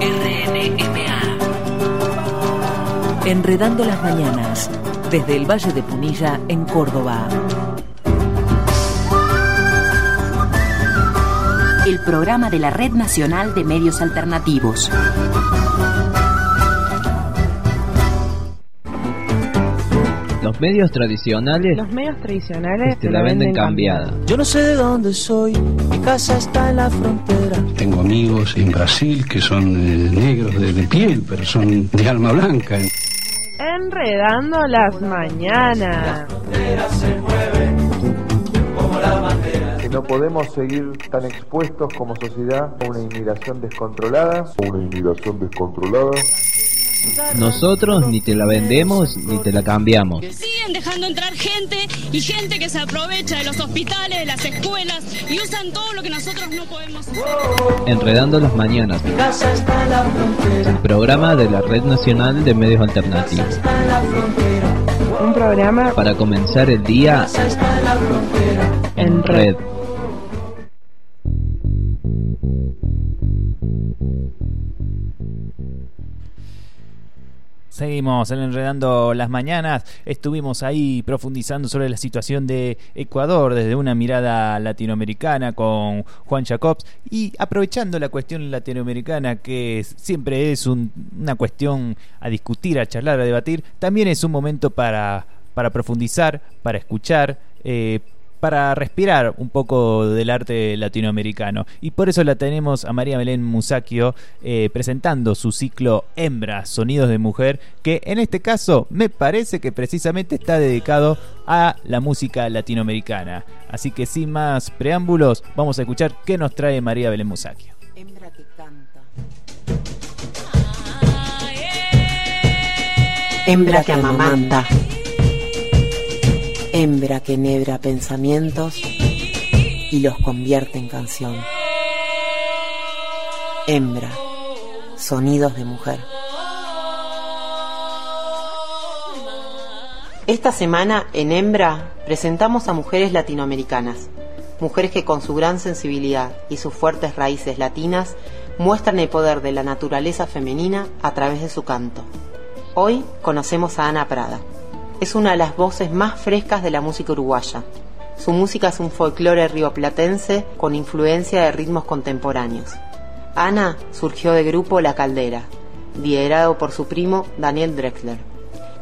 RNMA. Enredando las mañanas, desde el Valle de Punilla, en Córdoba. El programa de la Red Nacional de Medios Alternativos. Los medios tradicionales Los medios tradicionales te la venden cambiada. Yo no sé de dónde soy, mi casa está en la frontera. Tengo amigos en Brasil que son eh, negros de, de piel, pero son de alma blanca. Enredando las mañanas. que no podemos seguir tan expuestos como sociedad a una inmigración descontrolada. Una inmigración descontrolada. Nosotros ni te la vendemos ni te la cambiamos. Siguen dejando entrar gente y gente que se aprovecha de los hospitales, de las escuelas y usan todo lo que nosotros no podemos hacer. Enredando las mañanas. Mi casa está en la frontera. El programa de la Red Nacional de Medios Alternativos. Está en la frontera. Un programa Para comenzar el día en red. Seguimos en Enredando las Mañanas. Estuvimos ahí profundizando sobre la situación de Ecuador desde una mirada latinoamericana con Juan Jacobs y aprovechando la cuestión latinoamericana que siempre es un- una cuestión a discutir, a charlar, a debatir, también es un momento para, para profundizar, para escuchar. eh, para respirar un poco del arte latinoamericano. Y por eso la tenemos a María Belén Musacchio eh, presentando su ciclo Hembra, Sonidos de Mujer, que en este caso me parece que precisamente está dedicado a la música latinoamericana. Así que sin más preámbulos, vamos a escuchar qué nos trae María Belén Musacchio. Hembra que canta. Hembra que amamanta. Hembra que enhebra pensamientos y los convierte en canción. Hembra. Sonidos de mujer. Esta semana en Hembra presentamos a mujeres latinoamericanas, mujeres que con su gran sensibilidad y sus fuertes raíces latinas muestran el poder de la naturaleza femenina a través de su canto. Hoy conocemos a Ana Prada. Es una de las voces más frescas de la música uruguaya. Su música es un folclore rioplatense con influencia de ritmos contemporáneos. Ana surgió de grupo La Caldera, liderado por su primo Daniel Drexler.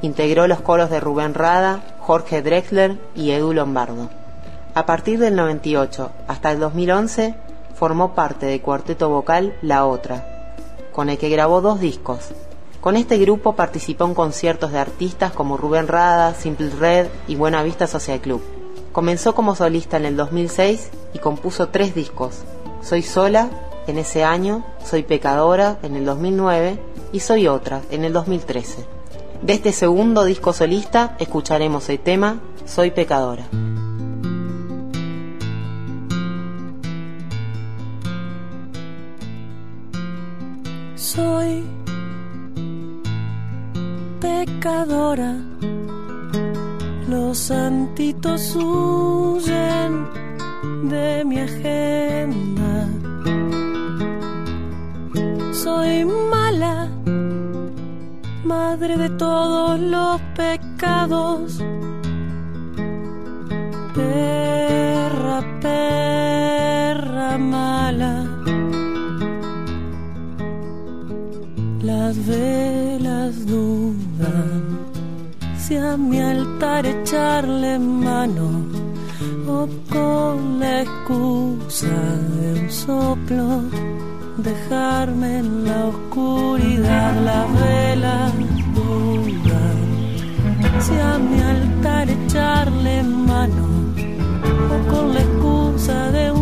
Integró los coros de Rubén Rada, Jorge Drexler y Edu Lombardo. A partir del 98 hasta el 2011 formó parte del cuarteto vocal La Otra, con el que grabó dos discos. Con este grupo participó en conciertos de artistas como Rubén Rada, Simple Red y Buena Vista Social Club. Comenzó como solista en el 2006 y compuso tres discos. Soy sola en ese año, Soy pecadora en el 2009 y Soy otra en el 2013. De este segundo disco solista escucharemos el tema Soy pecadora. Soy pecadora, los santitos huyen de mi agenda. Soy mala, madre de todos los pecados. Perra, perra mala. Las velas dudan si a mi altar echarle mano o con la excusa de un soplo dejarme en la oscuridad. Las velas dudan si a mi altar echarle mano o con la excusa de un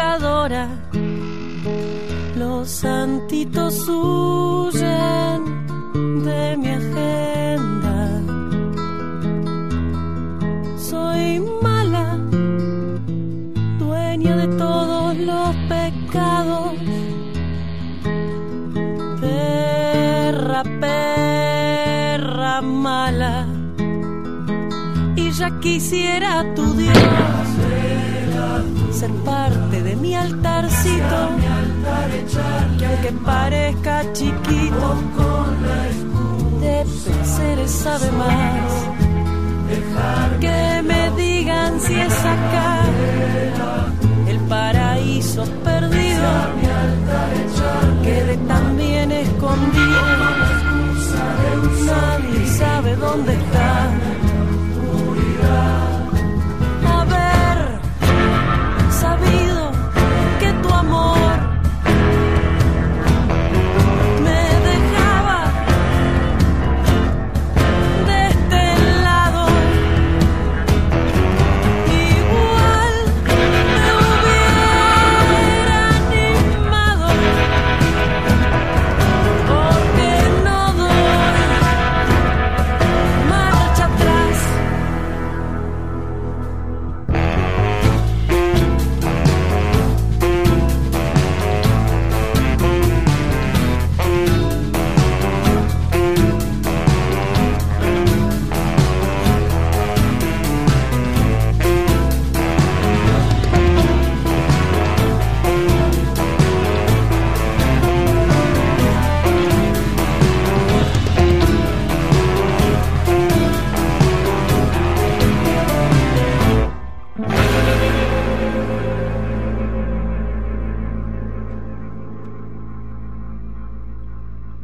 ahora los santitos huyen de mi agenda. Soy mala, dueña de todos los pecados. Perra, perra mala. Y ya quisiera tu Dios ser parte de mi altarcito, que aunque parezca chiquito, de seres sabe más. Que me